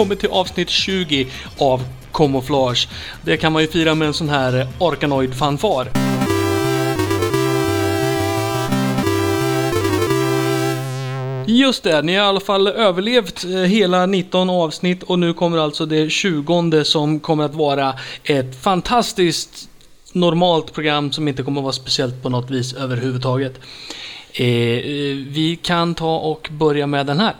Vi kommit till avsnitt 20 av Camouflage. Det kan man ju fira med en sån här eh, Arkanoid-fanfar. Just det, ni har i alla fall överlevt eh, hela 19 avsnitt och nu kommer alltså det 20 som kommer att vara ett fantastiskt normalt program som inte kommer att vara speciellt på något vis överhuvudtaget. Eh, eh, vi kan ta och börja med den här.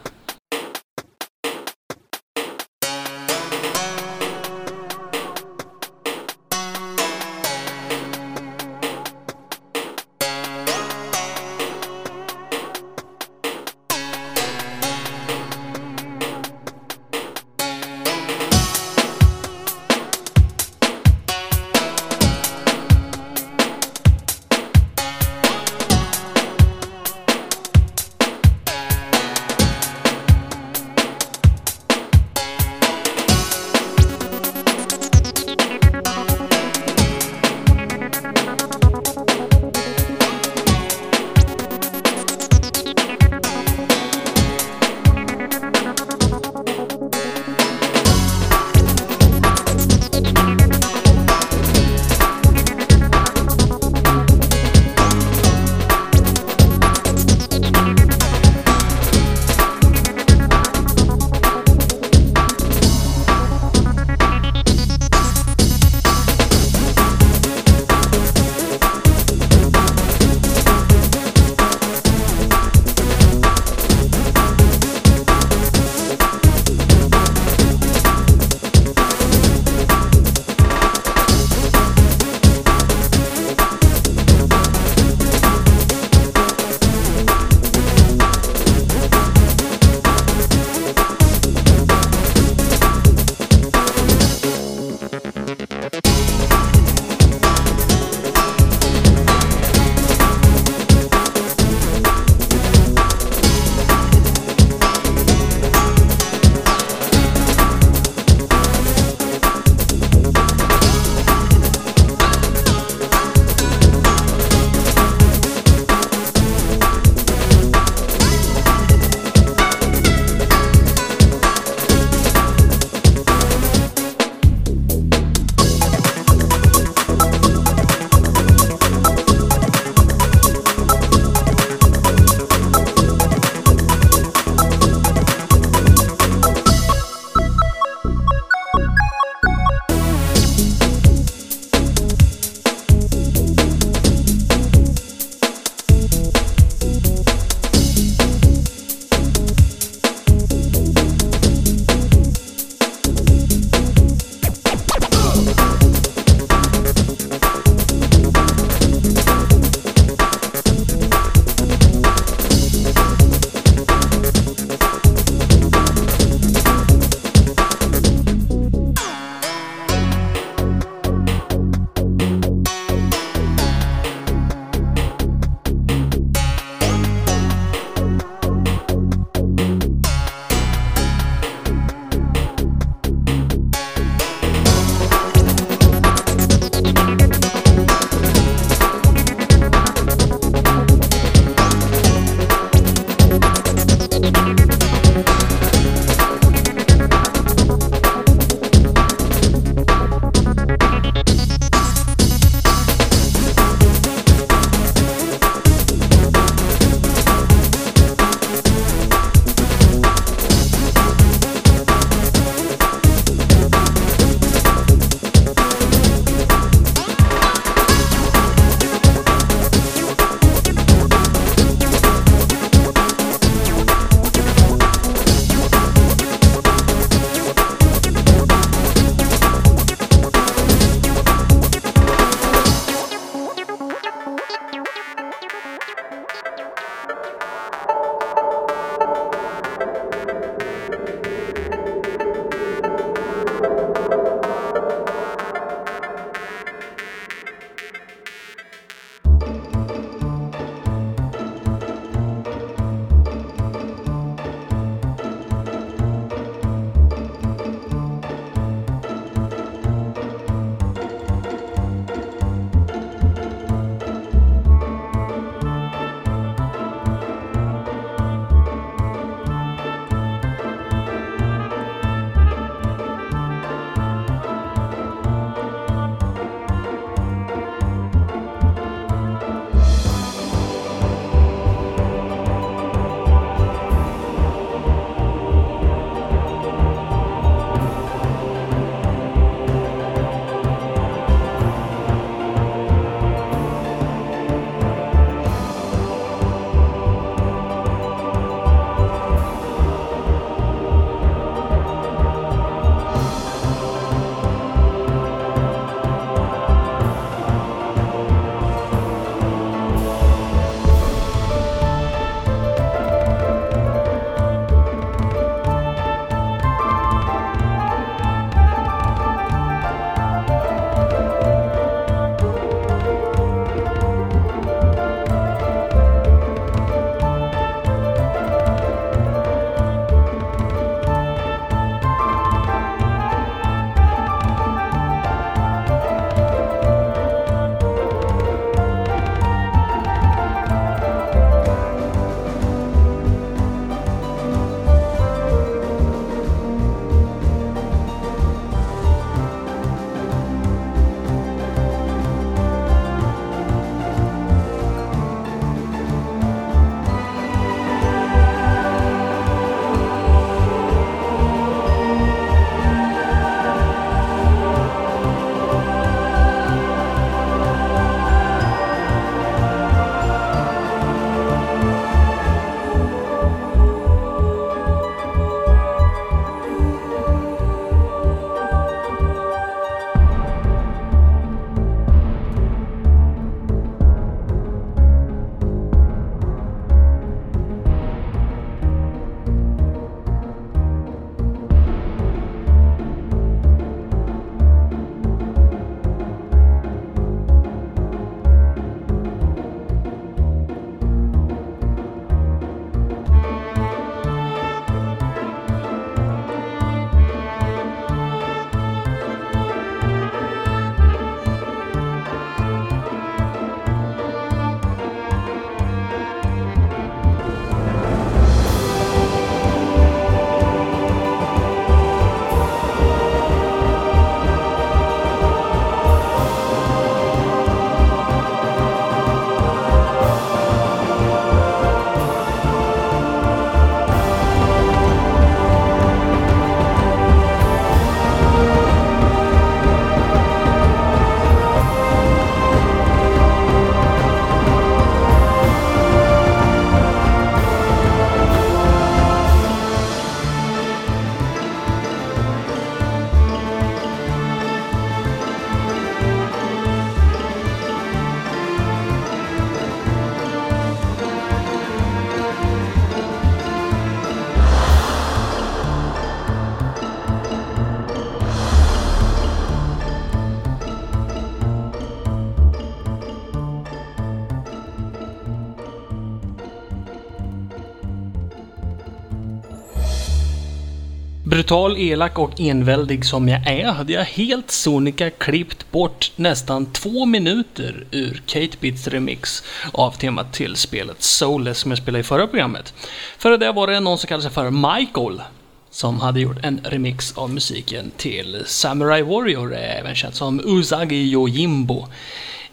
Brutal, elak och enväldig som jag är hade jag helt sonika klippt bort nästan två minuter ur Kate Bits remix av temat till spelet Soulless som jag spelade i förra programmet. Före det var det någon som kallade sig för Michael som hade gjort en remix av musiken till Samurai Warrior, även känd som Usagi Yojimbo.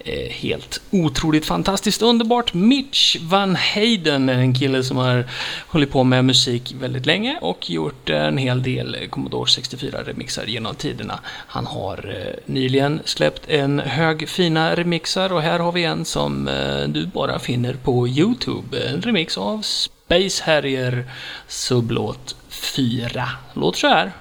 Eh, helt otroligt fantastiskt underbart. Mitch Van Hayden är en kille som har hållit på med musik väldigt länge och gjort en hel del Commodore 64-remixar genom tiderna. Han har eh, nyligen släppt en hög fina remixar och här har vi en som eh, du bara finner på Youtube. En remix av Space Harrier sublåt 4. Låter så här.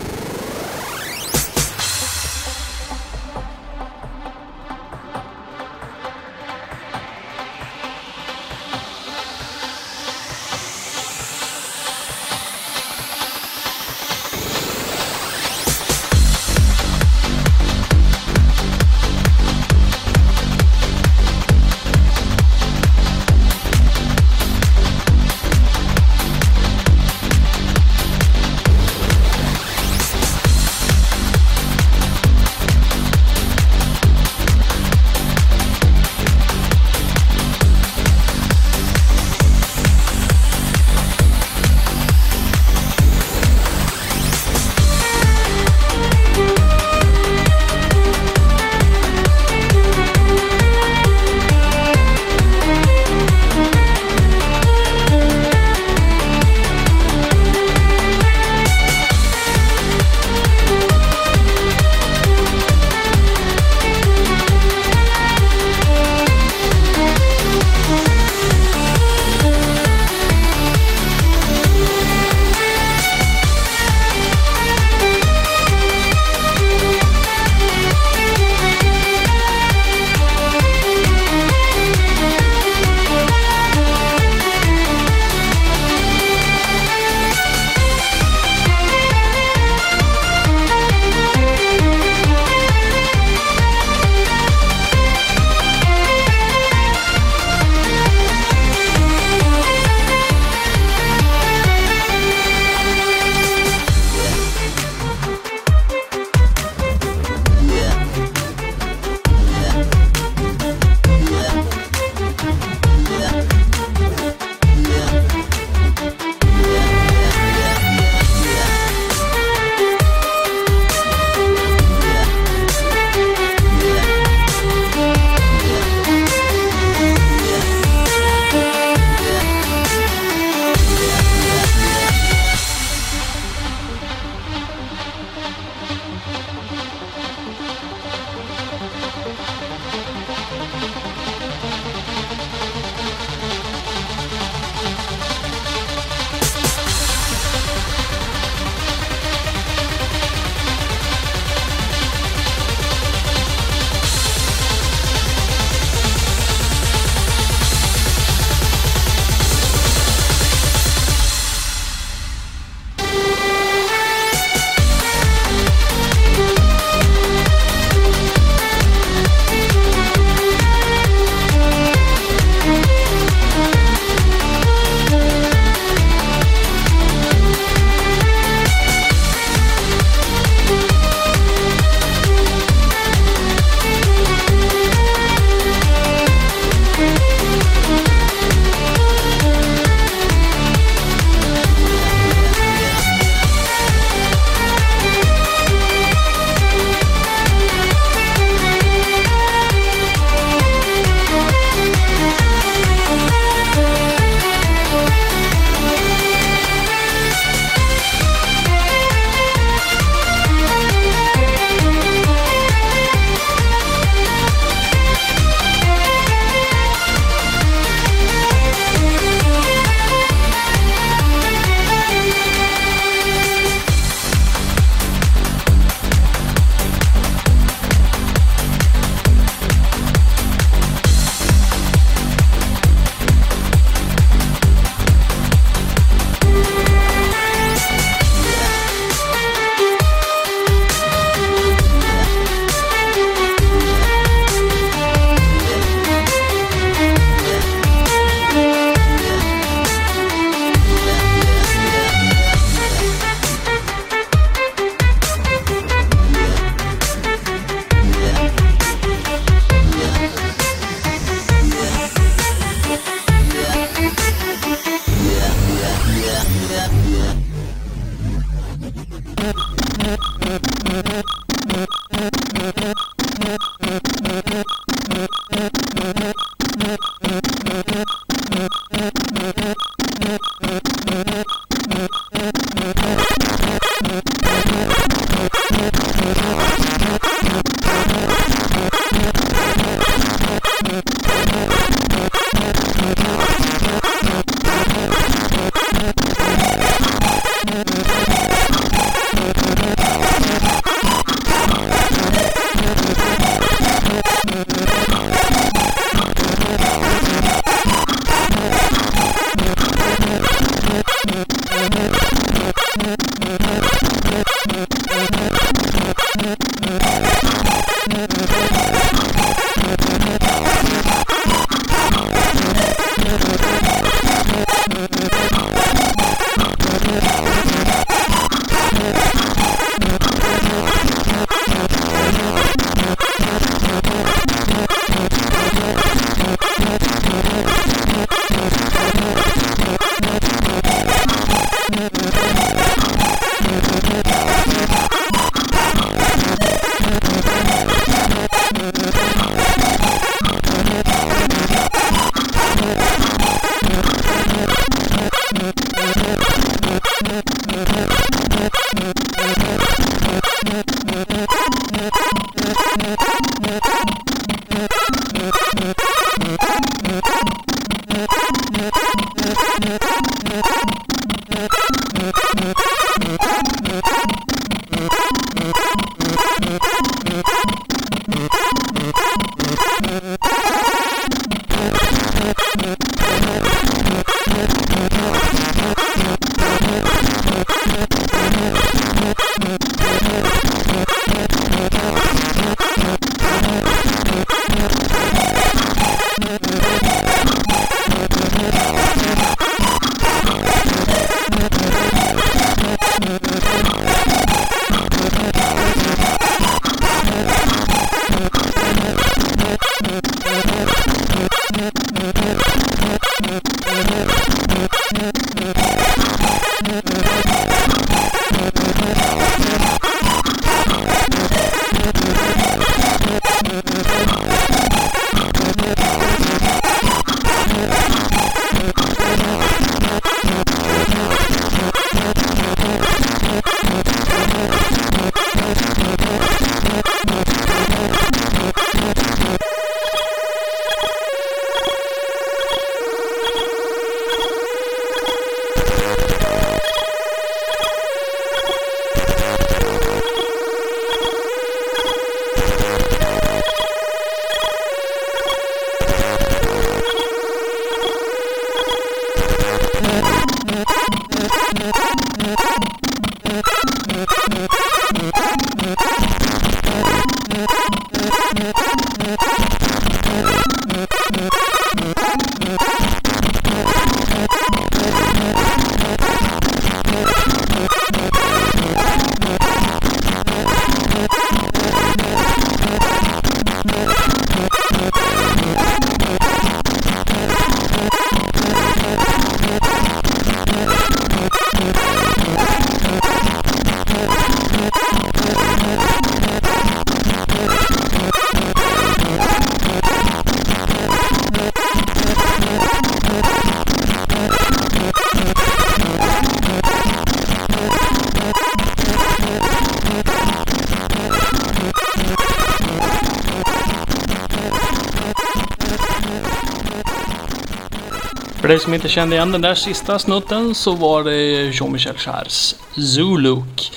För dig som inte kände igen den där sista snutten så var det Jean-Michel Jarres Zuluk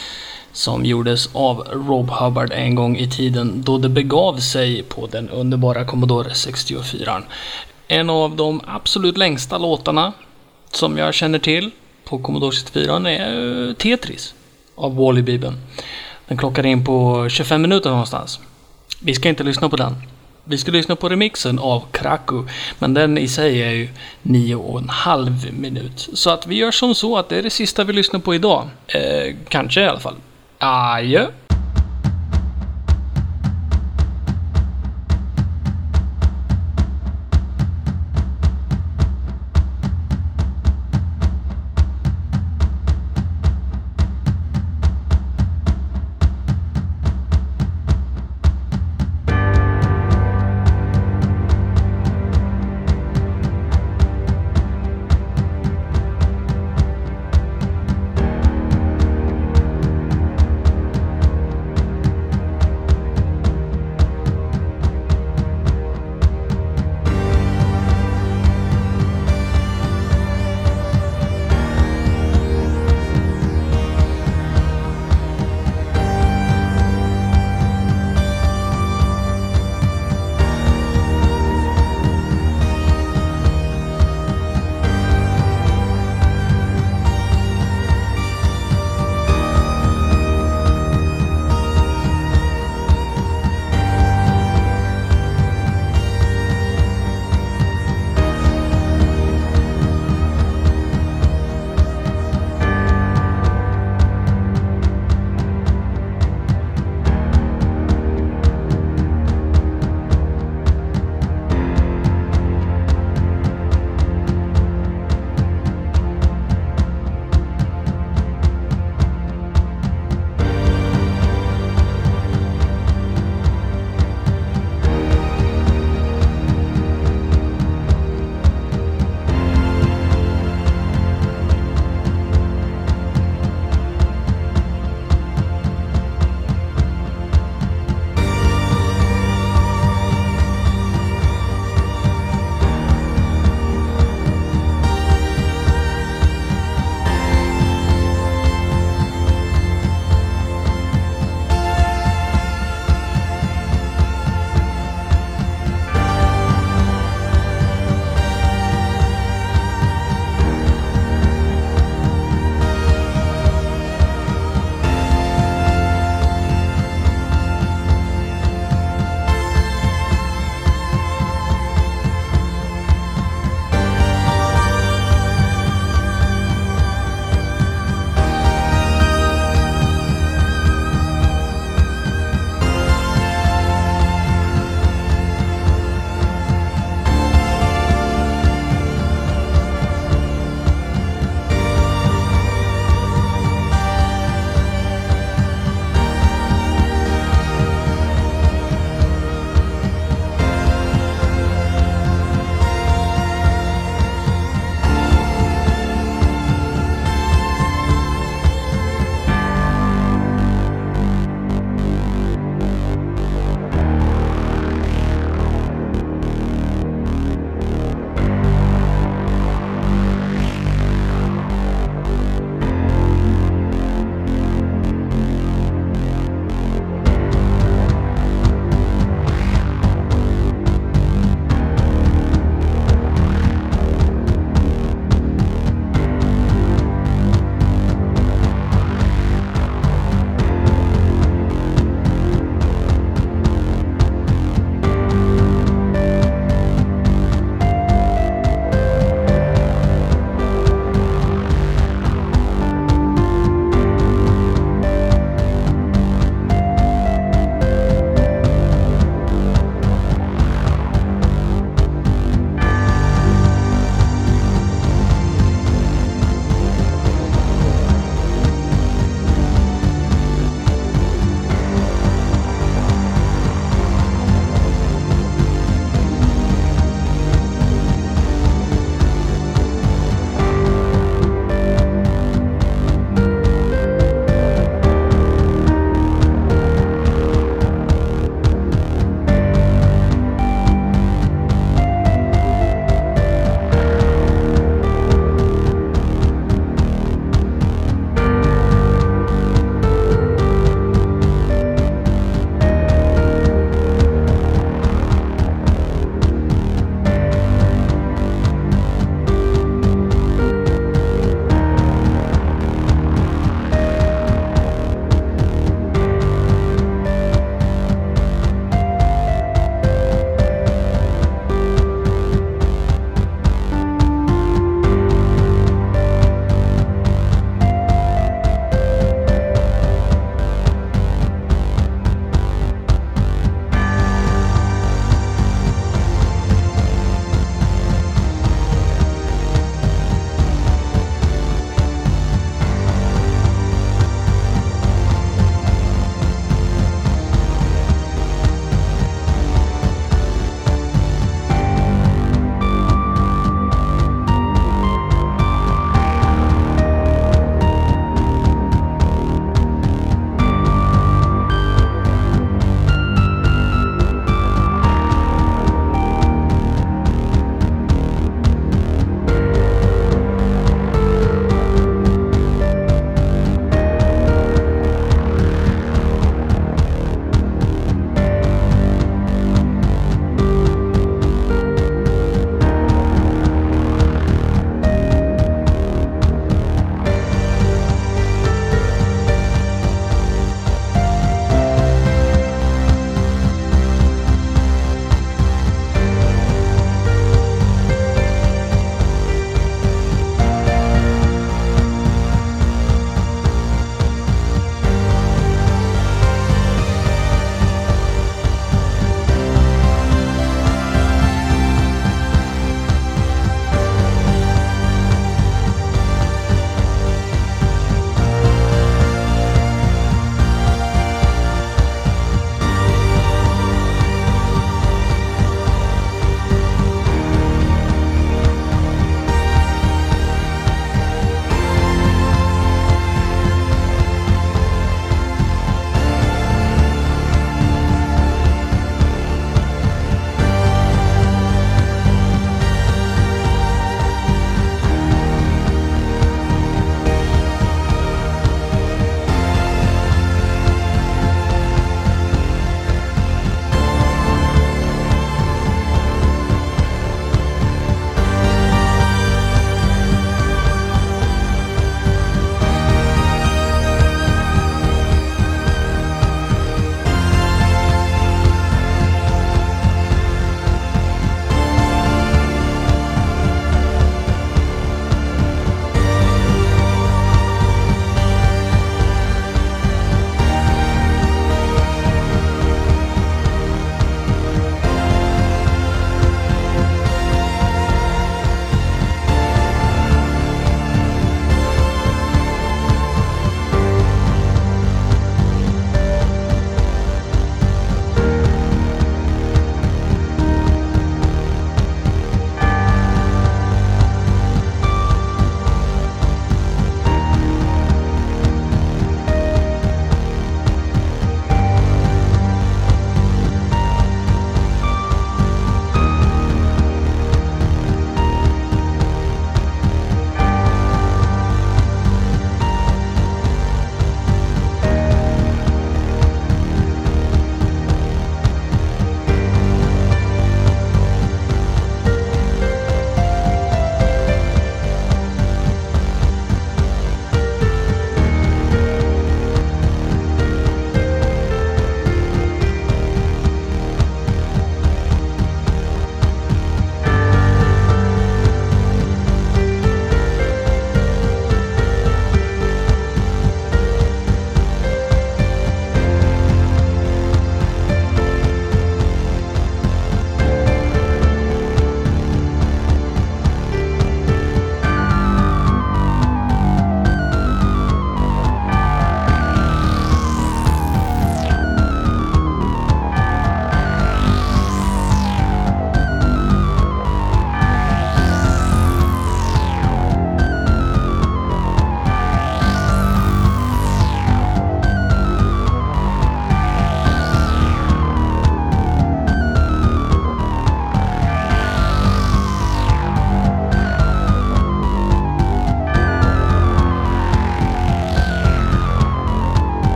som gjordes av Rob Hubbard en gång i tiden då det begav sig på den underbara Commodore 64. En av de absolut längsta låtarna som jag känner till på Commodore 64 är eh, Tetris av Wally Bibeln. Den klockar in på 25 minuter någonstans. Vi ska inte lyssna på den. Vi ska lyssna på remixen av Kraku, men den i sig är ju nio och en halv minut. Så att vi gör som så att det är det sista vi lyssnar på idag. Eh, kanske i alla fall. Adjö!